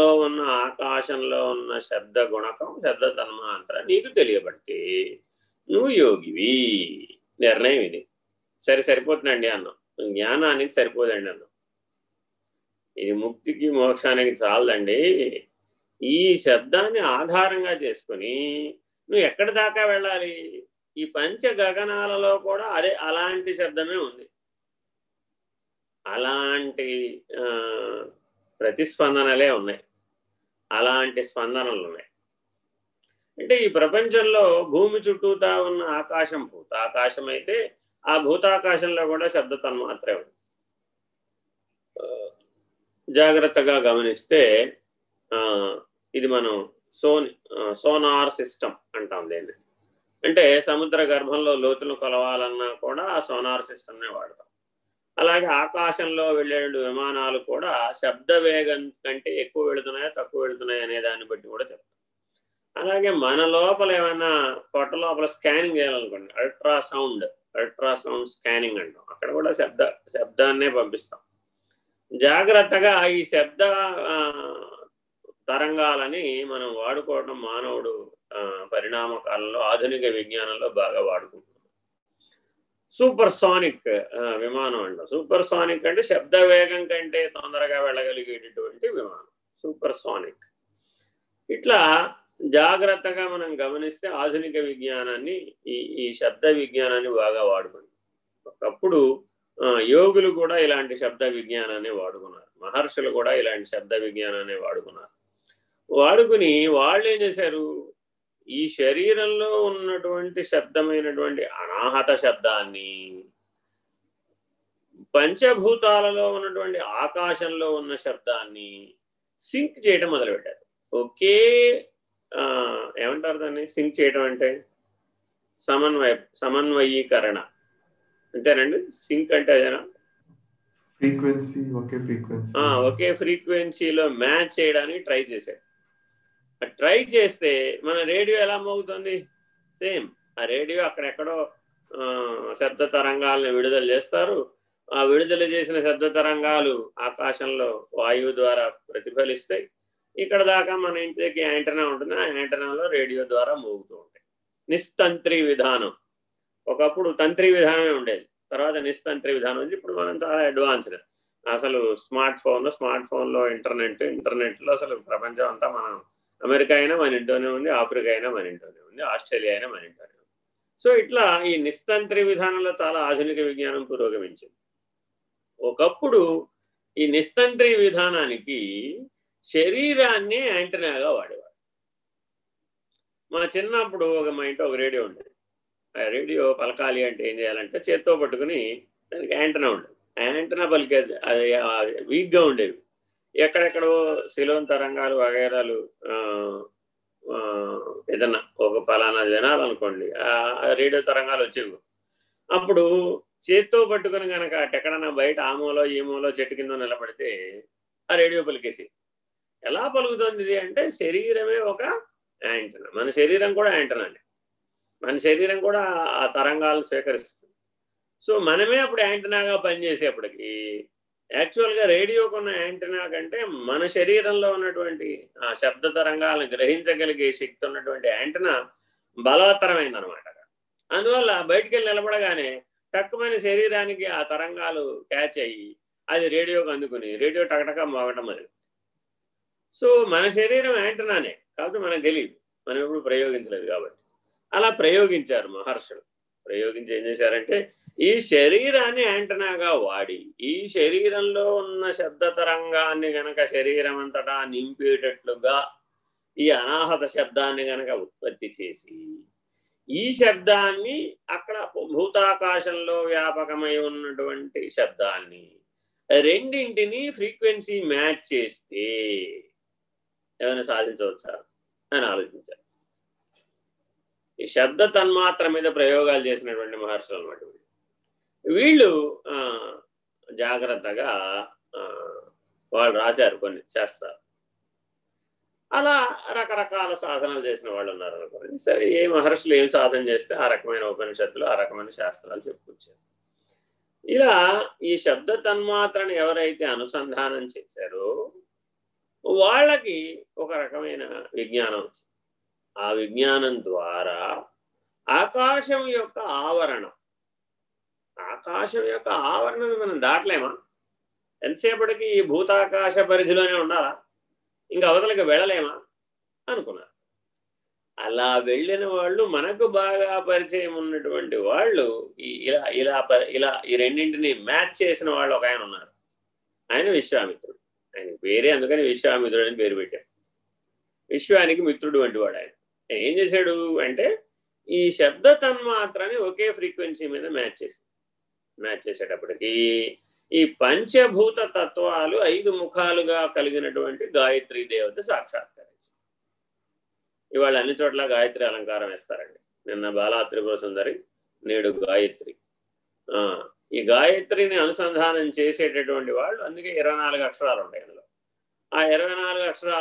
మనలో ఉన్న ఆకాశంలో ఉన్న శబ్ద గుణకం శబ్ద తన్మాంతర నీకు తెలియబట్టి నువ్వు యోగివి. నిర్ణయం ఇది. సరే సరిపోతుందండి అన్నాం. జ్ఞానానికి సరిపోదండి అన్నాం. ఇది ముక్తికి మోక్షానికి చాలదండి. ఈ శబ్దాన్ని ఆధారంగా చేసుకుని నువ్వు ఎక్కడి దాకా వెళ్ళాలి? ఈ పంచ గగనాలలో కూడా అదే అలాంటి శబ్దమే ఉంది. అలాంటి ప్రతిస్పందనలే ఉన్నాయి. అలాంటి స్పందనలు ఉన్నాయి అంటే ఈ ప్రపంచంలో భూమి చుట్టూతా ఉన్న ఆకాశం భూతాకాశం అయితే ఆ భూతాకాశంలో కూడా శబ్ద తన్మాత్రే ఉంది. జాగ్రత్తగా గమనిస్తే ఇది మనం సోన్ సోనార్ సిస్టమ్ అంటాం దీన్ని. అంటే సముద్ర గర్భంలో లోతులు కొలవాలన్నా కూడా ఆ సోనార్ సిస్టమ్నే వాడతాం. అలాగే ఆకాశంలో వెళ్ళే విమానాలు కూడా శబ్ద వేగం కంటే ఎక్కువ వెళుతున్నాయా తక్కువ వెళుతున్నాయా అనే దాన్ని బట్టి కూడా చెప్తాం. అలాగే మన లోపల ఏమైనా పొట్ట లోపల స్కానింగ్ చేయాలనుకోండి అల్ట్రాసౌండ్ అల్ట్రాసౌండ్ స్కానింగ్ అంటాం. అక్కడ కూడా శబ్ద శబ్దాన్నే పంపిస్తాం. జాగ్రత్తగా ఈ శబ్ద తరంగాలని మనం వాడుకోవడం మానవుడు పరిణామ కాలంలో ఆధునిక విజ్ఞానంలో బాగా వాడుకుంటాం. సూపర్ సానిక్ విమానం అంట. సూపర్ సానిక్ అంటే శబ్ద వేగం కంటే తొందరగా వెళ్ళగలిగేటటువంటి విమానం. సూపర్ సానిక్ ఇట్లా జాగ్రత్తగా మనం గమనిస్తే ఆధునిక విజ్ఞానాన్ని ఈ ఈ శబ్ద విజ్ఞానాన్ని బాగా వాడుకుంది ఒకప్పుడు యోగులు కూడా ఇలాంటి శబ్ద విజ్ఞానాన్ని వాడుకున్నారు. మహర్షులు కూడా ఇలాంటి శబ్ద విజ్ఞానాన్ని వాడుకున్నారు. వాడుకుని వాళ్ళు ఏం చేశారు? ఈ శరీరంలో ఉన్నటువంటి శబ్దమైనటువంటి అనాహత శబ్దాన్ని పంచభూతాలలో ఉన్నటువంటి ఆకాశంలో ఉన్న శబ్దాన్ని సింక్ చేయడం మొదలుపెట్టారు. ఒకే ఏమంటారు దాన్ని? సింక్ చేయడం అంటే సమన్వయ సమన్వయీకరణ. అంతేనండి? సింక్ అంటే అదేనా ఫ్రీక్వెన్సీ ఒకే ఫ్రీక్వెన్సీ ఒకే ఫ్రీక్వెన్సీలో మ్యాచ్ చేయడానికి ట్రై చేశారు. ట్రై చేస్తే మన రేడియో ఎలా మోగుతుంది? సేమ్. ఆ రేడియో అక్కడెక్కడో శబ్ద తరంగాలను విడుదల చేస్తారు. ఆ విడుదల చేసిన శబ్ద తరంగాలు ఆకాశంలో వాయువు ద్వారా ప్రతిఫలిస్తాయి. ఇక్కడ దాకా మన ఇంటికి యాంటనా ఉంటుంది. ఆ యాంటనాలో రేడియో ద్వారా మోగుతూ ఉంటాయి. నిస్తంత్రి విధానం. ఒకప్పుడు తంత్రి విధానమే ఉండేది. తర్వాత నిస్తంత్రి విధానం ఉంది. ఇప్పుడు మనం చాలా అడ్వాన్స్డ్. అసలు స్మార్ట్ ఫోన్ స్మార్ట్ ఫోన్లో ఇంటర్నెట్ ఇంటర్నెట్లో అసలు ప్రపంచం అంతా మనం అమెరికా అయినా మన ఇంట్లోనే ఉంది ఆఫ్రికా అయినా మన ఇంట్లోనే ఉంది ఆస్ట్రేలియా అయినా మన ఇంట్లోనే ఉంది. సో ఇట్లా ఈ నిస్తంత్రి విధానంలో చాలా ఆధునిక విజ్ఞానం పురోగమించింది. ఒకప్పుడు ఈ నిస్తంత్రి విధానానికి శరీరాన్ని యాంటనాగా వాడేవాడు మా చిన్నప్పుడు ఒక మా ఇంట్లో ఒక రేడియో ఉండేది. ఆ రేడియో పలకాలి అంటే ఏం చేయాలంటే చేత్తో పట్టుకుని దానికి యాంటనా ఉండేది. యాంటనా పలికేది అది వీక్గా ఉండేవి. ఎక్కడెక్కడో శిలోన్ తరంగాలు వగైరాలు ఏదన్నా ఒక పలానా వినాలనుకోండి ఆ రేడియో తరంగాలు వచ్చేవి అప్పుడు చేత్తో పట్టుకుని కనుక ఎక్కడన్నా బయట ఆమోలో ఈమోలో చెట్టు కింద నిలబడితే ఆ రేడియో పలికేసి ఎలా పలుకుతుంది అంటే శరీరమే ఒక యాంటనా మన శరీరం కూడా యాంటనా అండి. మన శరీరం కూడా ఆ తరంగాలను స్వీకరిస్తుంది. సో మనమే అప్పుడు యాంటనాగా పనిచేసేప్పటికి యాక్చువల్గా రేడియోకున్న యాంటనా కంటే మన శరీరంలో ఉన్నటువంటి ఆ శబ్ద తరంగాలను గ్రహించగలిగే శక్తి ఉన్నటువంటి యాంటనా బలవత్తరమైంది అనమాట అందువల్ల బయటికి వెళ్ళి నిలబడగానే టక్కుమైన శరీరానికి ఆ తరంగాలు క్యాచ్ అయ్యి అది రేడియోకి అందుకుని రేడియో టకటక మోగటం అది. సో మన శరీరం యాంటనానే కాబట్టి మనకు తెలియదు మనం ఎప్పుడు ప్రయోగించలేదు కాబట్టి. అలా ప్రయోగించారు మహర్షులు. ప్రయోగించి ఏం చేశారంటే ఈ శరీరాన్ని యాంటనాగా వాడి ఈ శరీరంలో ఉన్న శబ్ద తరంగాన్ని గనక శరీరం అంతటా నింపేటట్లుగా ఈ అనాహత శబ్దాన్ని గనక ఉత్పత్తి చేసి ఈ శబ్దాన్ని అక్కడ భూతాకాశంలో వ్యాపకమై ఉన్నటువంటి శబ్దాన్ని రెండింటిని ఫ్రీక్వెన్సీ మ్యాచ్ చేస్తే ఏమైనా సాధించవచ్చా అని ఆలోచించారు ఈ శబ్ద తన్మాత్ర మీద ప్రయోగాలు చేసినటువంటి మహర్షులు అనమాట వీళ్ళు జాగ్రత్తగా వాళ్ళు రాశారు కొన్ని శాస్త్రాలు. అలా రకరకాల సాధనలు చేసిన వాళ్ళు ఉన్నారు అనుకోండి. సరే ఏ మహర్షులు ఏం సాధన చేస్తే ఆ రకమైన ఉపనిషత్తులు ఆ రకమైన శాస్త్రాలు చెప్పుకొచ్చారు. ఇలా ఈ శబ్ద తన్మాత్రను ఎవరైతే అనుసంధానం చేశారో వాళ్ళకి ఒక రకమైన విజ్ఞానం వచ్చింది. ఆ విజ్ఞానం ద్వారా ఆకాశం యొక్క ఆవరణం ఆకాశం యొక్క ఆవరణం మనం దాటలేమా? ఎంతసేపటికి ఈ భూతాకాశ పరిధిలోనే ఉండాలా? ఇంకా అవతలకి వెళ్ళలేమా? అనుకున్నారు. అలా వెళ్ళిన వాళ్ళు మనకు బాగా పరిచయం ఉన్నటువంటి వాళ్ళు ఇలా ఇలా ఇలా ఈ రెండింటిని మ్యాచ్ చేసిన వాళ్ళు ఒక ఆయన ఉన్నారు. ఆయన విశ్వామిత్రుడు. ఆయన పేరే అందుకని విశ్వామిత్రుడు అని పేరు పెట్టాం విశ్వానికి మిత్రుడు వంటి వాడు ఆయన. ఏం చేశాడు అంటే ఈ శబ్ద తన్మాత్రని ఒకే ఫ్రీక్వెన్సీ మీద మ్యాచ్ చేసింది మ్యాచ్ చేసేటప్పటికి ఈ పంచభూత తత్వాలు ఐదు ముఖాలుగా కలిగినటువంటి గాయత్రి దేవత సాక్షాత్కరించింది. ఇవాళ అన్ని చోట్ల గాయత్రి అలంకారం వేస్తారండి. నిన్న బాలా త్రిపుర సుందరి నేడు గాయత్రి. ఆ, ఈ గాయత్రిని అనుసంధానం చేసేటటువంటి వాళ్ళు అందుకే ఇరవై నాలుగు అక్షరాలు ఉంటాయి అందులో. ఆ ఇరవై నాలుగు అక్షరాలు